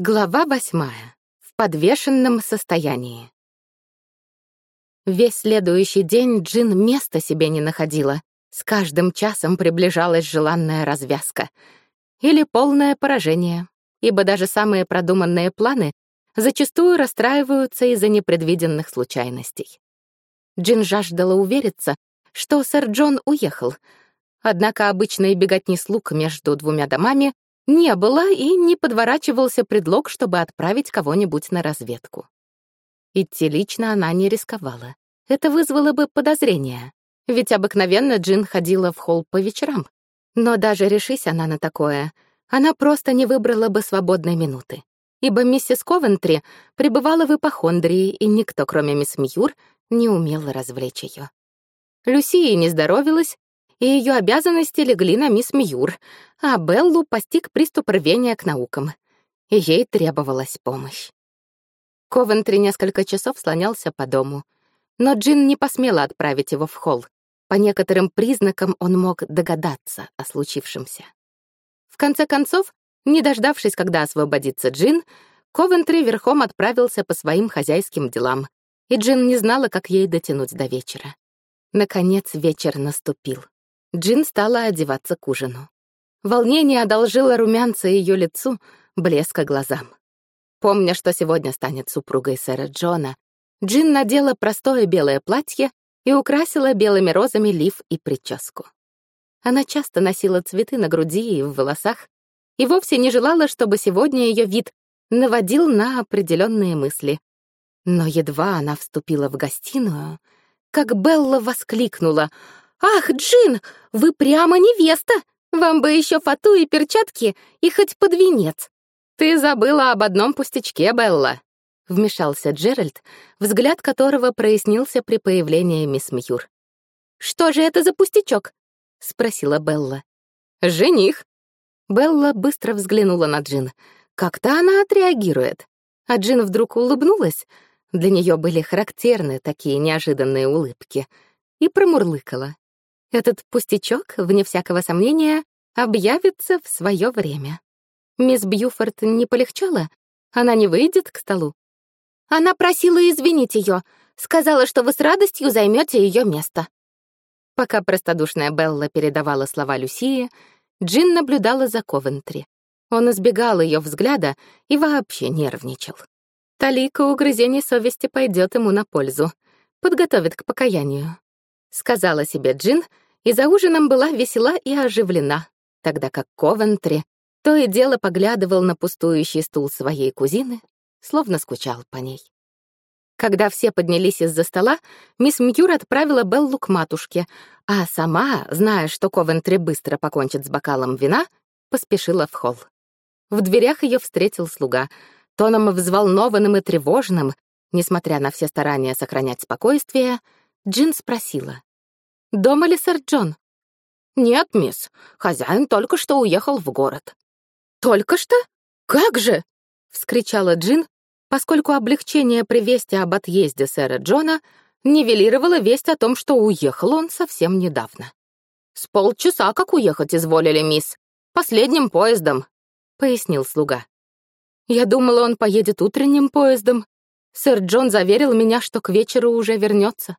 Глава восьмая. В подвешенном состоянии. Весь следующий день Джин места себе не находила. С каждым часом приближалась желанная развязка. Или полное поражение, ибо даже самые продуманные планы зачастую расстраиваются из-за непредвиденных случайностей. Джин жаждала увериться, что сэр Джон уехал, однако обычной беготни слуг между двумя домами не было и не подворачивался предлог, чтобы отправить кого-нибудь на разведку. Идти лично она не рисковала. Это вызвало бы подозрения, ведь обыкновенно Джин ходила в холл по вечерам. Но даже решись она на такое, она просто не выбрала бы свободной минуты, ибо миссис Ковентри пребывала в ипохондрии, и никто, кроме мисс Мьюр, не умел развлечь ее. Люсии не здоровилась, и ее обязанности легли на мисс Мьюр, а Беллу постиг приступ рвения к наукам, и ей требовалась помощь. Ковентри несколько часов слонялся по дому, но Джин не посмела отправить его в холл. По некоторым признакам он мог догадаться о случившемся. В конце концов, не дождавшись, когда освободится Джин, Ковентри верхом отправился по своим хозяйским делам, и Джин не знала, как ей дотянуть до вечера. Наконец вечер наступил. Джин стала одеваться к ужину. Волнение одолжило румянца ее лицу, блеска глазам. Помня, что сегодня станет супругой сэра Джона, Джин надела простое белое платье и украсила белыми розами лиф и прическу. Она часто носила цветы на груди и в волосах и вовсе не желала, чтобы сегодня ее вид наводил на определенные мысли. Но едва она вступила в гостиную, как Белла воскликнула — «Ах, Джин, вы прямо невеста! Вам бы еще фату и перчатки, и хоть под венец!» «Ты забыла об одном пустячке, Белла», — вмешался Джеральд, взгляд которого прояснился при появлении мисс Мьюр. «Что же это за пустячок?» — спросила Белла. «Жених». Белла быстро взглянула на Джин. Как-то она отреагирует. А Джин вдруг улыбнулась. Для нее были характерны такие неожиданные улыбки. И промурлыкала. Этот пустячок, вне всякого сомнения, объявится в свое время. Мисс Бьюфорд не полегчала? Она не выйдет к столу? Она просила извинить ее, сказала, что вы с радостью займете ее место. Пока простодушная Белла передавала слова Люсии, Джин наблюдала за Ковентри. Он избегал ее взгляда и вообще нервничал. Талика угрызений совести пойдет ему на пользу, подготовит к покаянию. Сказала себе Джин, и за ужином была весела и оживлена, тогда как Ковентри то и дело поглядывал на пустующий стул своей кузины, словно скучал по ней. Когда все поднялись из-за стола, мисс Мьюр отправила Беллу к матушке, а сама, зная, что Ковентри быстро покончит с бокалом вина, поспешила в холл. В дверях ее встретил слуга, тоном взволнованным и тревожным, несмотря на все старания сохранять спокойствие, Джин спросила. «Дома ли сэр Джон?» «Нет, мисс. Хозяин только что уехал в город». «Только что? Как же?» — вскричала Джин, поскольку облегчение при вести об отъезде сэра Джона нивелировало весть о том, что уехал он совсем недавно. «С полчаса как уехать изволили, мисс. Последним поездом», — пояснил слуга. «Я думала, он поедет утренним поездом. Сэр Джон заверил меня, что к вечеру уже вернется.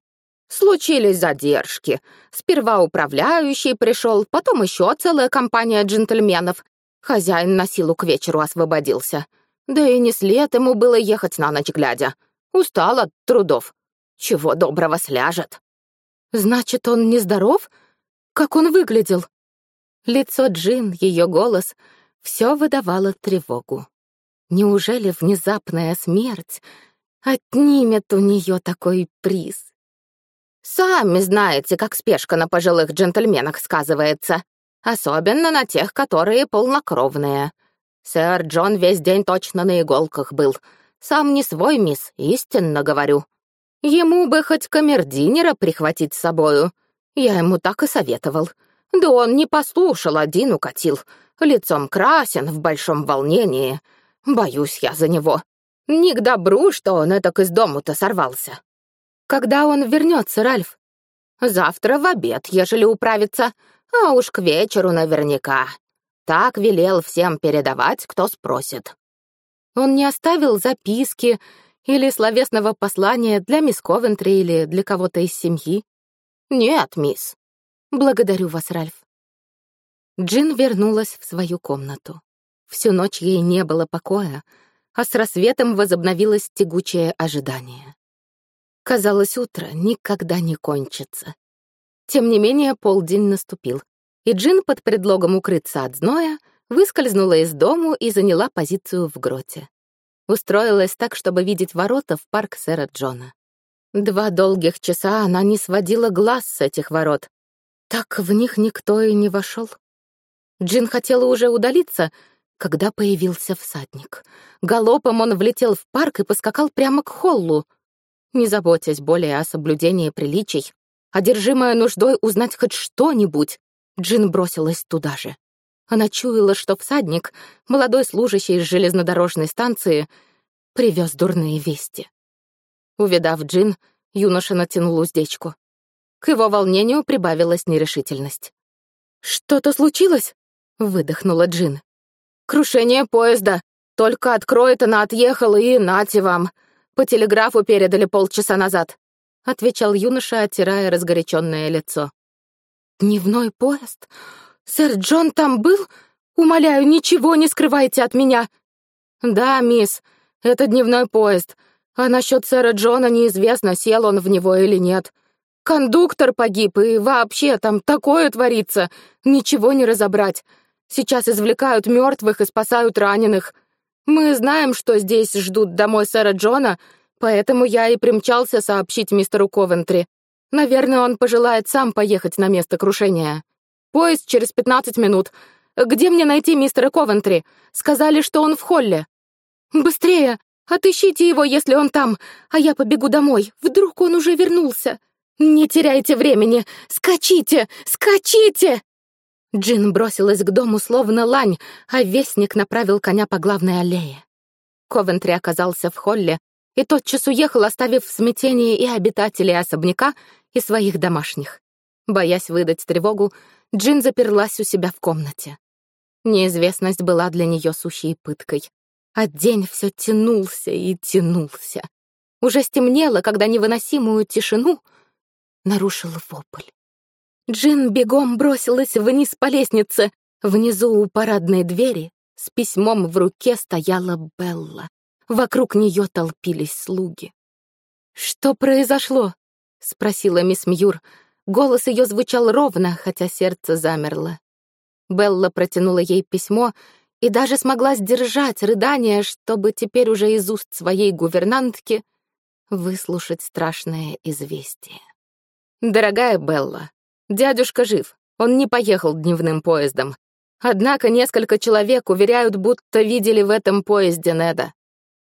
Случились задержки. Сперва управляющий пришел, потом еще целая компания джентльменов. Хозяин на силу к вечеру освободился. Да и не след ему было ехать на ночь глядя. Устал от трудов. Чего доброго сляжет. Значит, он нездоров? Как он выглядел? Лицо Джин, ее голос — все выдавало тревогу. Неужели внезапная смерть отнимет у нее такой приз? Сами знаете, как спешка на пожилых джентльменах сказывается. Особенно на тех, которые полнокровные. Сэр Джон весь день точно на иголках был. Сам не свой, мисс, истинно говорю. Ему бы хоть камердинера прихватить с собою. Я ему так и советовал. Да он не послушал, один укатил. Лицом красен, в большом волнении. Боюсь я за него. Не к добру, что он этак из дому-то сорвался. Когда он вернется, Ральф? Завтра в обед, ежели управится, а уж к вечеру наверняка. Так велел всем передавать, кто спросит. Он не оставил записки или словесного послания для мисс Ковентри или для кого-то из семьи? Нет, мисс. Благодарю вас, Ральф. Джин вернулась в свою комнату. Всю ночь ей не было покоя, а с рассветом возобновилось тягучее ожидание. Казалось, утро никогда не кончится. Тем не менее, полдень наступил, и Джин под предлогом укрыться от зноя выскользнула из дому и заняла позицию в гроте. Устроилась так, чтобы видеть ворота в парк сэра Джона. Два долгих часа она не сводила глаз с этих ворот. Так в них никто и не вошел. Джин хотела уже удалиться, когда появился всадник. Галопом он влетел в парк и поскакал прямо к холлу. Не заботясь более о соблюдении приличий, одержимая нуждой узнать хоть что-нибудь, Джин бросилась туда же. Она чуяла, что всадник, молодой служащий из железнодорожной станции, привез дурные вести. Увидав Джин, юноша натянул уздечку. К его волнению прибавилась нерешительность. «Что-то случилось?» — выдохнула Джин. «Крушение поезда. Только откроет она отъехала, и нате вам. По телеграфу передали полчаса назад», — отвечал юноша, оттирая разгоряченное лицо. «Дневной поезд? «Сэр Джон там был? Умоляю, ничего не скрывайте от меня!» «Да, мисс, это дневной поезд. А насчет сэра Джона неизвестно, сел он в него или нет. Кондуктор погиб, и вообще там такое творится. Ничего не разобрать. Сейчас извлекают мертвых и спасают раненых. Мы знаем, что здесь ждут домой сэра Джона, поэтому я и примчался сообщить мистеру Ковентри. Наверное, он пожелает сам поехать на место крушения. Поезд через пятнадцать минут. Где мне найти мистера Ковентри? Сказали, что он в холле. Быстрее! Отыщите его, если он там, а я побегу домой. Вдруг он уже вернулся. Не теряйте времени! Скачите! Скачите!» Джин бросилась к дому словно лань, а вестник направил коня по главной аллее. Ковентри оказался в холле и тотчас уехал, оставив в смятении и обитателей особняка, и своих домашних. Боясь выдать тревогу, Джин заперлась у себя в комнате. Неизвестность была для нее сущей пыткой. А день все тянулся и тянулся. Уже стемнело, когда невыносимую тишину нарушил вопль. Джин бегом бросилась вниз по лестнице. Внизу у парадной двери с письмом в руке стояла Белла. Вокруг нее толпились слуги. «Что произошло?» — спросила мисс Мьюр, Голос ее звучал ровно, хотя сердце замерло. Белла протянула ей письмо и даже смогла сдержать рыдание, чтобы теперь уже из уст своей гувернантки выслушать страшное известие. «Дорогая Белла, дядюшка жив, он не поехал дневным поездом. Однако несколько человек уверяют, будто видели в этом поезде Неда.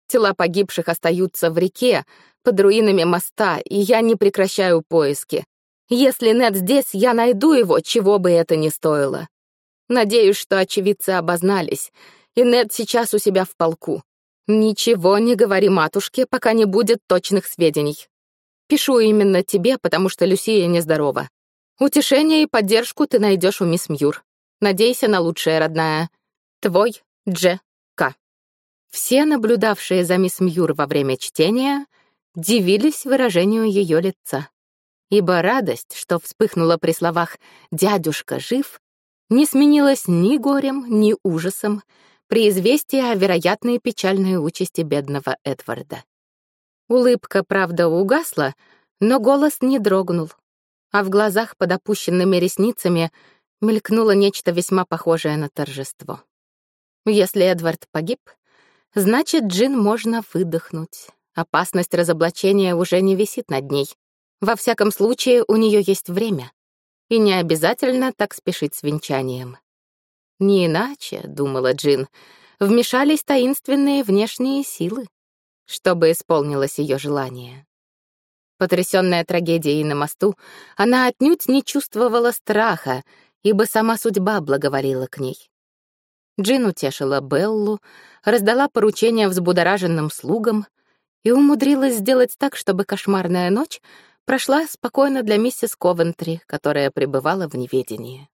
Тела погибших остаются в реке, под руинами моста, и я не прекращаю поиски. Если Нед здесь, я найду его, чего бы это ни стоило. Надеюсь, что очевидцы обознались, и Нед сейчас у себя в полку. Ничего не говори матушке, пока не будет точных сведений. Пишу именно тебе, потому что Люсия нездорова. Утешение и поддержку ты найдешь у мисс Мьюр. Надейся на лучшее, родная. Твой Дж. К. Все, наблюдавшие за мисс Мьюр во время чтения, дивились выражению ее лица ибо радость, что вспыхнула при словах «дядюшка жив», не сменилась ни горем, ни ужасом при известии о вероятной печальной участи бедного Эдварда. Улыбка, правда, угасла, но голос не дрогнул, а в глазах под опущенными ресницами мелькнуло нечто весьма похожее на торжество. Если Эдвард погиб, значит, Джин можно выдохнуть. Опасность разоблачения уже не висит над ней. Во всяком случае, у нее есть время. И не обязательно так спешить с венчанием. Не иначе, — думала Джин, — вмешались таинственные внешние силы, чтобы исполнилось ее желание. Потрясённая трагедией на мосту, она отнюдь не чувствовала страха, ибо сама судьба благоволила к ней. Джин утешила Беллу, раздала поручения взбудораженным слугам и умудрилась сделать так, чтобы кошмарная ночь прошла спокойно для миссис Ковентри, которая пребывала в неведении.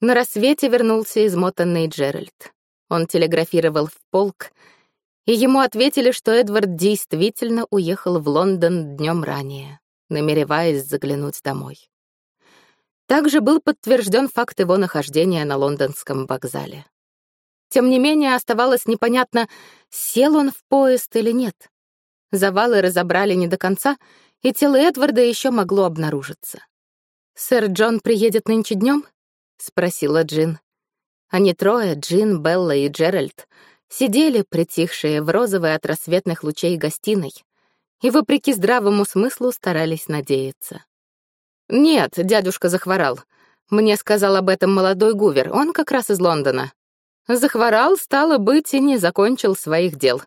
На рассвете вернулся измотанный Джеральд. Он телеграфировал в полк и ему ответили, что Эдвард действительно уехал в Лондон днем ранее, намереваясь заглянуть домой. Также был подтвержден факт его нахождения на лондонском вокзале. Тем не менее, оставалось непонятно, сел он в поезд или нет. Завалы разобрали не до конца, и тело Эдварда еще могло обнаружиться. «Сэр Джон приедет нынче днем? спросила Джин. Они трое, Джин, Белла и Джеральд, сидели, притихшие в розовой от рассветных лучей гостиной, и, вопреки здравому смыслу, старались надеяться. «Нет, дядюшка захворал. Мне сказал об этом молодой Гувер, он как раз из Лондона. Захворал, стало быть, и не закончил своих дел.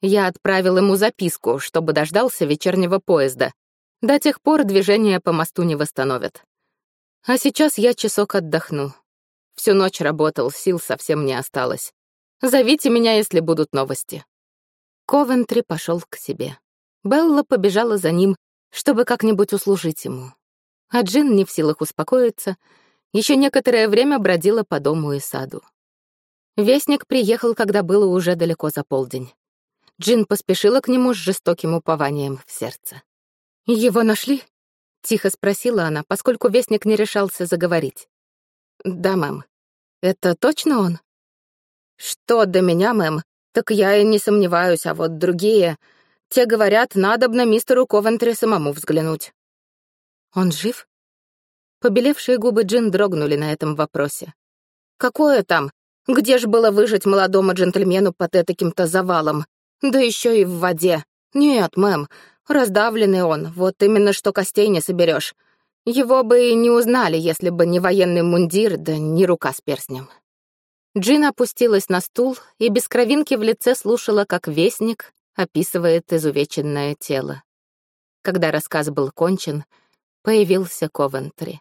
Я отправил ему записку, чтобы дождался вечернего поезда. До тех пор движение по мосту не восстановят. А сейчас я часок отдохну. Всю ночь работал, сил совсем не осталось. Зовите меня, если будут новости. Ковентри пошел к себе. Белла побежала за ним, чтобы как-нибудь услужить ему. А Джин, не в силах успокоиться, еще некоторое время бродила по дому и саду. Вестник приехал, когда было уже далеко за полдень. Джин поспешила к нему с жестоким упованием в сердце. «Его нашли?» — тихо спросила она, поскольку вестник не решался заговорить. «Да, мэм. Это точно он?» «Что до меня, мэм, так я и не сомневаюсь, а вот другие... Те говорят, надобно мистеру Ковентри самому взглянуть». «Он жив?» Побелевшие губы Джин дрогнули на этом вопросе. «Какое там? Где ж было выжить молодому джентльмену под таким-то завалом? Да еще и в воде. Нет, мэм, раздавленный он, вот именно что костей не соберешь. Его бы и не узнали, если бы не военный мундир, да не рука с перстнем. Джин опустилась на стул и без кровинки в лице слушала, как вестник описывает изувеченное тело. Когда рассказ был кончен, появился Ковентри.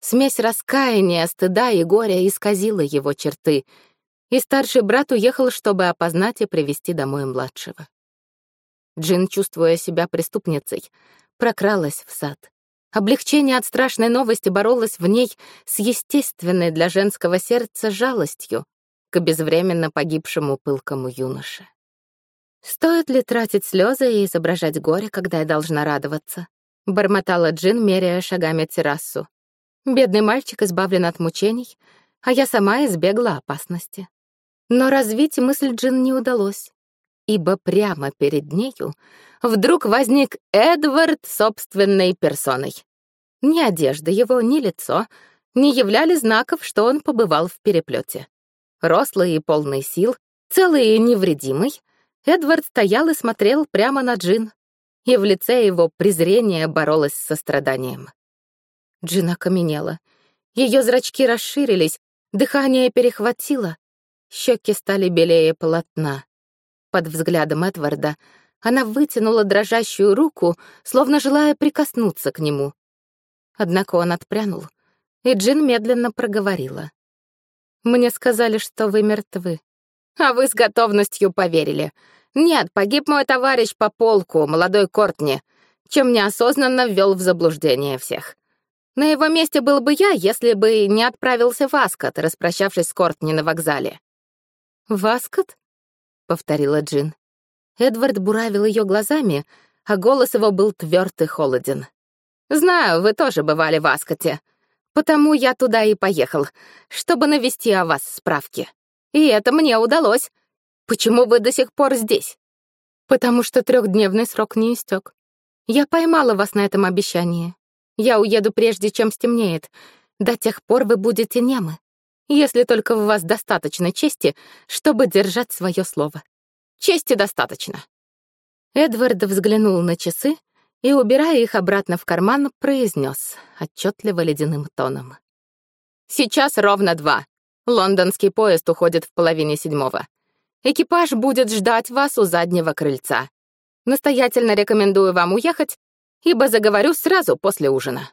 Смесь раскаяния, стыда и горя исказила его черты — и старший брат уехал, чтобы опознать и привести домой младшего. Джин, чувствуя себя преступницей, прокралась в сад. Облегчение от страшной новости боролось в ней с естественной для женского сердца жалостью к безвременно погибшему пылкому юноше. «Стоит ли тратить слезы и изображать горе, когда я должна радоваться?» — бормотала Джин, меряя шагами террасу. «Бедный мальчик избавлен от мучений, а я сама избегла опасности». Но развить мысль Джин не удалось, ибо прямо перед нею вдруг возник Эдвард собственной персоной. Ни одежда его, ни лицо не являли знаков, что он побывал в переплете. Рослый и полный сил, целый и невредимый, Эдвард стоял и смотрел прямо на Джин, и в лице его презрение боролось с состраданием. Джин окаменела. Ее зрачки расширились, дыхание перехватило, Щеки стали белее полотна. Под взглядом Эдварда она вытянула дрожащую руку, словно желая прикоснуться к нему. Однако он отпрянул, и Джин медленно проговорила. «Мне сказали, что вы мертвы». «А вы с готовностью поверили. Нет, погиб мой товарищ по полку, молодой Кортни, чем неосознанно ввел в заблуждение всех. На его месте был бы я, если бы не отправился в Аскот, распрощавшись с Кортни на вокзале. «Васкот?» — повторила Джин. Эдвард буравил ее глазами, а голос его был тверд и холоден. «Знаю, вы тоже бывали в Аскоте. Потому я туда и поехал, чтобы навести о вас справки. И это мне удалось. Почему вы до сих пор здесь?» «Потому что трехдневный срок не истек. Я поймала вас на этом обещании. Я уеду прежде, чем стемнеет. До тех пор вы будете немы если только в вас достаточно чести, чтобы держать свое слово. Чести достаточно. Эдвард взглянул на часы и, убирая их обратно в карман, произнес отчетливо ледяным тоном. «Сейчас ровно два. Лондонский поезд уходит в половине седьмого. Экипаж будет ждать вас у заднего крыльца. Настоятельно рекомендую вам уехать, ибо заговорю сразу после ужина».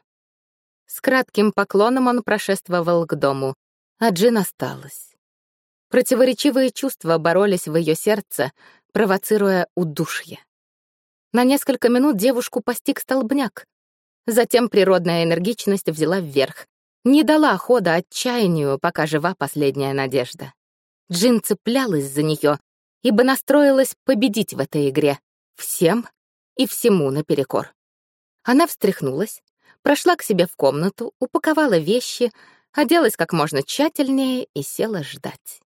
С кратким поклоном он прошествовал к дому, а Джин осталась. Противоречивые чувства боролись в ее сердце, провоцируя удушье. На несколько минут девушку постиг столбняк. Затем природная энергичность взяла вверх, не дала хода отчаянию, пока жива последняя надежда. Джин цеплялась за нее, ибо настроилась победить в этой игре всем и всему наперекор. Она встряхнулась, прошла к себе в комнату, упаковала вещи, оделась как можно тщательнее и села ждать.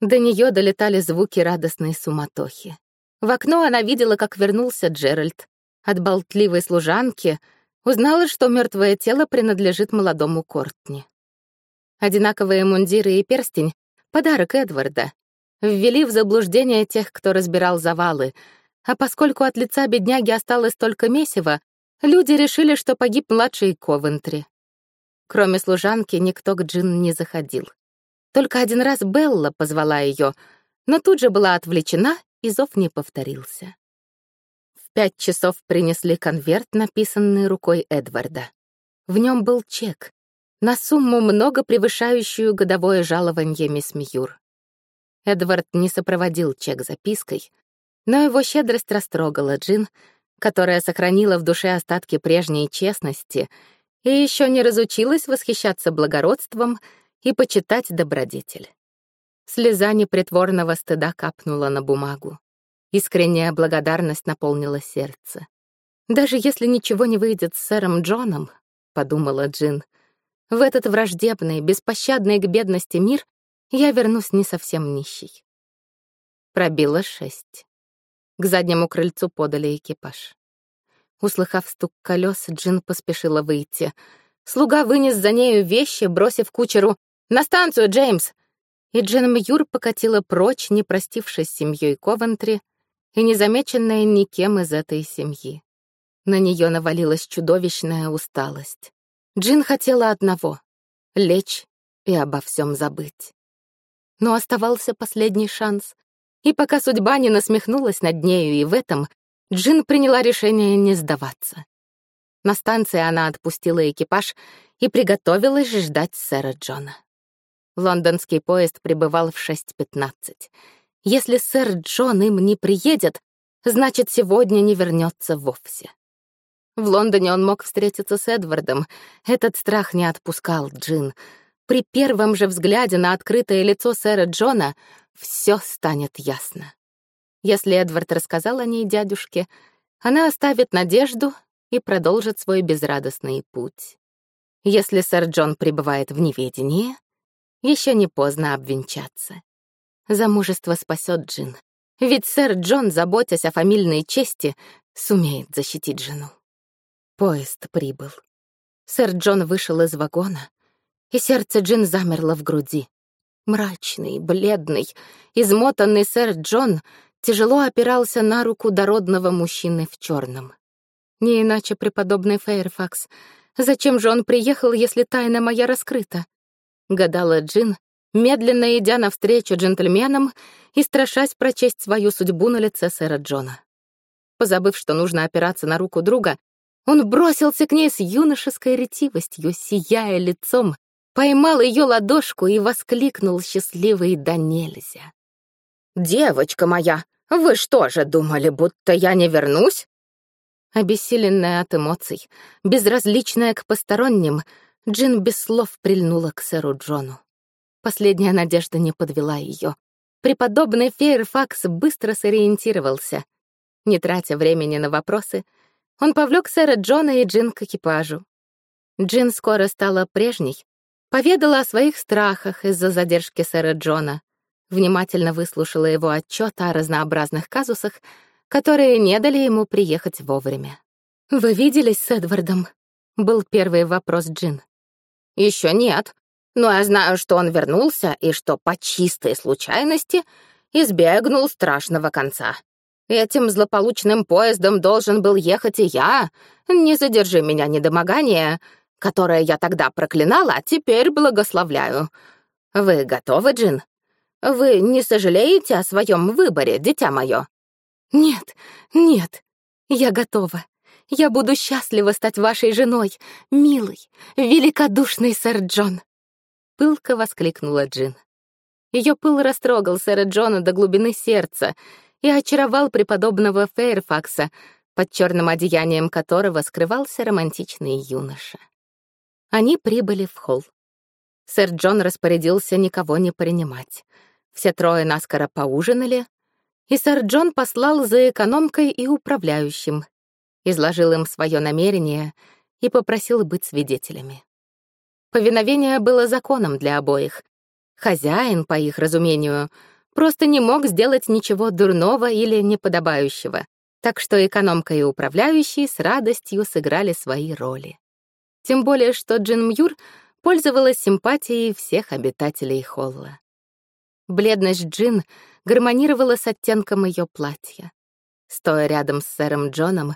До нее долетали звуки радостной суматохи. В окно она видела, как вернулся Джеральд. От болтливой служанки узнала, что мертвое тело принадлежит молодому Кортни. Одинаковые мундиры и перстень — подарок Эдварда. Ввели в заблуждение тех, кто разбирал завалы, а поскольку от лица бедняги осталось только месиво, люди решили, что погиб младший Ковентри. Кроме служанки, никто к Джин не заходил. Только один раз Белла позвала ее, но тут же была отвлечена, и зов не повторился. В пять часов принесли конверт, написанный рукой Эдварда. В нем был чек на сумму, много превышающую годовое жалование мисс Мьюр. Эдвард не сопроводил чек запиской, но его щедрость растрогала Джин, которая сохранила в душе остатки прежней честности и еще не разучилась восхищаться благородством и почитать добродетель. Слеза непритворного стыда капнула на бумагу. Искренняя благодарность наполнила сердце. «Даже если ничего не выйдет с сэром Джоном», — подумала Джин, в этот враждебный, беспощадный к бедности мир я вернусь не совсем нищий. Пробило шесть. К заднему крыльцу подали экипаж. Услыхав стук колес, Джин поспешила выйти. Слуга вынес за нею вещи, бросив кучеру «На станцию, Джеймс!» И Джин Мьюр покатила прочь, не простившись с семьей Ковентри и незамеченная никем из этой семьи. На нее навалилась чудовищная усталость. Джин хотела одного — лечь и обо всем забыть. Но оставался последний шанс, и пока судьба не насмехнулась над нею и в этом, Джин приняла решение не сдаваться. На станции она отпустила экипаж и приготовилась ждать сэра Джона. Лондонский поезд прибывал в 6.15. Если сэр Джон им не приедет, значит, сегодня не вернется вовсе. В Лондоне он мог встретиться с Эдвардом. Этот страх не отпускал Джин. При первом же взгляде на открытое лицо сэра Джона все станет ясно. Если Эдвард рассказал о ней дядюшке, она оставит надежду и продолжит свой безрадостный путь. Если сэр Джон пребывает в неведении, еще не поздно обвенчаться. Замужество спасет Джин, ведь сэр Джон, заботясь о фамильной чести, сумеет защитить жену. Поезд прибыл. Сэр Джон вышел из вагона, и сердце Джин замерло в груди. Мрачный, бледный, измотанный сэр Джон тяжело опирался на руку дородного мужчины в черном. Не иначе преподобный Фейрфакс. Зачем же он приехал, если тайна моя раскрыта? Гадала Джин, медленно идя навстречу джентльменам и страшась прочесть свою судьбу на лице сэра Джона. Позабыв, что нужно опираться на руку друга, он бросился к ней с юношеской ретивостью, сияя лицом, поймал ее ладошку и воскликнул счастливый да нельзя. «Девочка моя, вы что же думали, будто я не вернусь?» Обессиленная от эмоций, безразличная к посторонним, Джин без слов прильнула к сэру Джону. Последняя надежда не подвела ее. Преподобный Фейерфакс быстро сориентировался. Не тратя времени на вопросы, он повлек сэра Джона и Джин к экипажу. Джин скоро стала прежней, поведала о своих страхах из-за задержки сэра Джона, внимательно выслушала его отчет о разнообразных казусах, которые не дали ему приехать вовремя. «Вы виделись с Эдвардом?» — был первый вопрос Джин. Еще нет, но я знаю, что он вернулся и что по чистой случайности избегнул страшного конца. Этим злополучным поездом должен был ехать и я. Не задержи меня недомогание, которое я тогда проклинала, а теперь благословляю. Вы готовы, Джин? Вы не сожалеете о своем выборе, дитя мое? Нет, нет, я готова. Я буду счастлива стать вашей женой, милый, великодушный сэр Джон. Пылко воскликнула Джин. Ее пыл растрогал сэра Джона до глубины сердца, и очаровал преподобного Фейрфакса, под черным одеянием которого скрывался романтичный юноша. Они прибыли в холл. Сэр Джон распорядился никого не принимать. Все трое наскоро поужинали, и сэр Джон послал за экономкой и управляющим, изложил им свое намерение и попросил быть свидетелями. Повиновение было законом для обоих. Хозяин, по их разумению, просто не мог сделать ничего дурного или неподобающего, так что экономка и управляющий с радостью сыграли свои роли. Тем более, что Джин Мьюр пользовалась симпатией всех обитателей холла. Бледность Джин гармонировала с оттенком ее платья. Стоя рядом с сэром Джоном,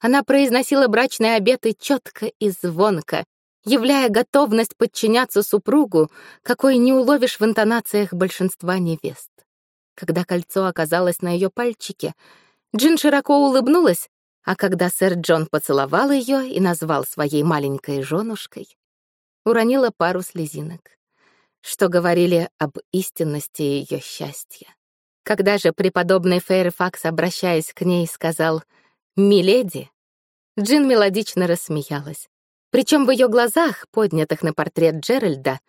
она произносила брачные обеты четко и звонко, являя готовность подчиняться супругу, какой не уловишь в интонациях большинства невест. Когда кольцо оказалось на ее пальчике, Джин широко улыбнулась, а когда сэр Джон поцеловал ее и назвал своей маленькой женушкой, уронила пару слезинок, что говорили об истинности ее счастья. Когда же преподобный Фейрфакс, обращаясь к ней, сказал «Миледи», Джин мелодично рассмеялась. Причем в ее глазах, поднятых на портрет Джеральда,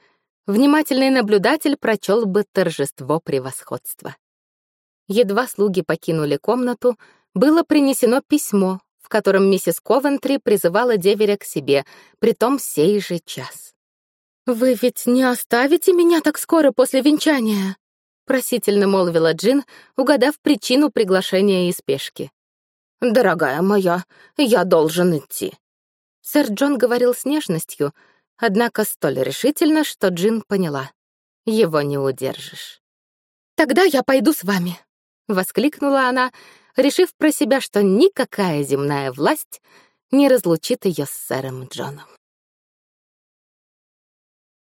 внимательный наблюдатель прочел бы торжество превосходства. Едва слуги покинули комнату, было принесено письмо, в котором миссис Ковентри призывала деверя к себе, притом сей же час. «Вы ведь не оставите меня так скоро после венчания?» — просительно молвила Джин, угадав причину приглашения и спешки. «Дорогая моя, я должен идти», Сэр Джон говорил с нежностью, однако столь решительно, что Джин поняла. Его не удержишь. «Тогда я пойду с вами», — воскликнула она, решив про себя, что никакая земная власть не разлучит ее с сэром Джоном.